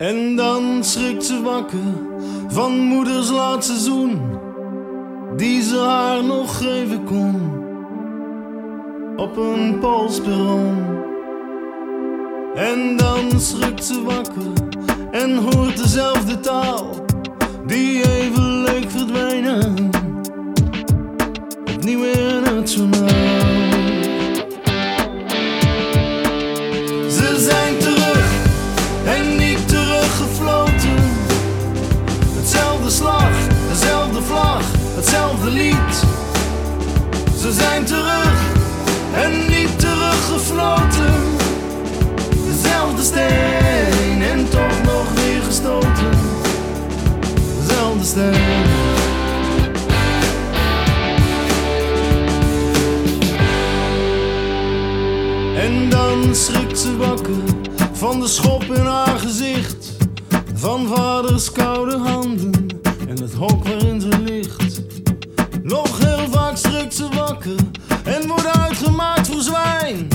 En dan schrikt ze wakker van moeders laatste zoen, die ze haar nog geven kon op een polsperron. En dan schrikt ze wakker en hoort dezelfde taal, die even leek verdwijnen, opnieuw in het journaal. En dan schrikt ze wakker van de schop in haar gezicht. Van vaders koude handen en het hok waarin ze ligt. Nog heel vaak schrikt ze wakker en wordt uitgemaakt voor zwijn.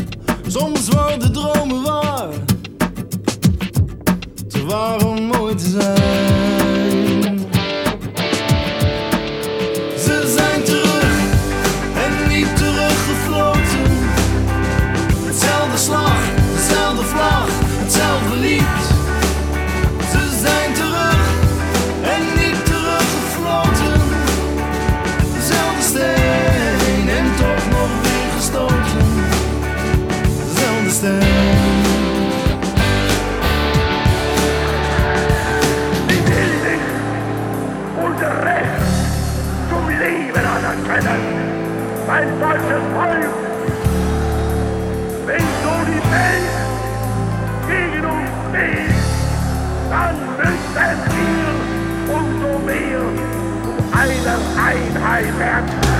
Soms worden dromen waar, waar Die Bildung und Recht zum Leben anerkennen. Mein deutsches Volk, wenn so die Welt gegen uns steht, dann müssen wir umso mehr zu einer Einheit werden.